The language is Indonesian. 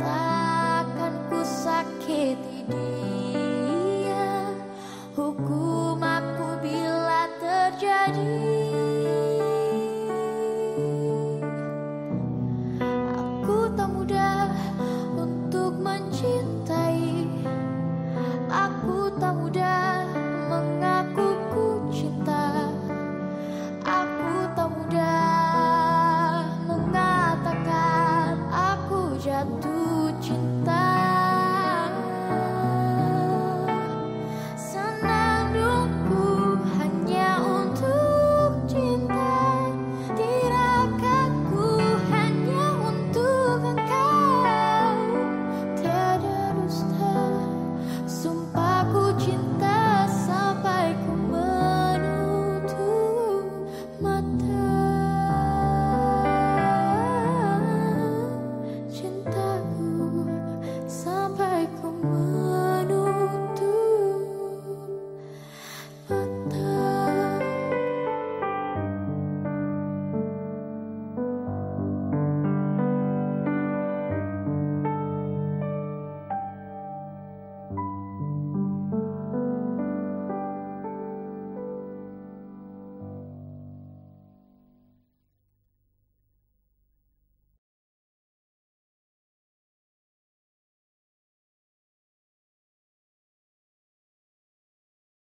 takkan ku sakiti dia. Hukum aku bila terjadi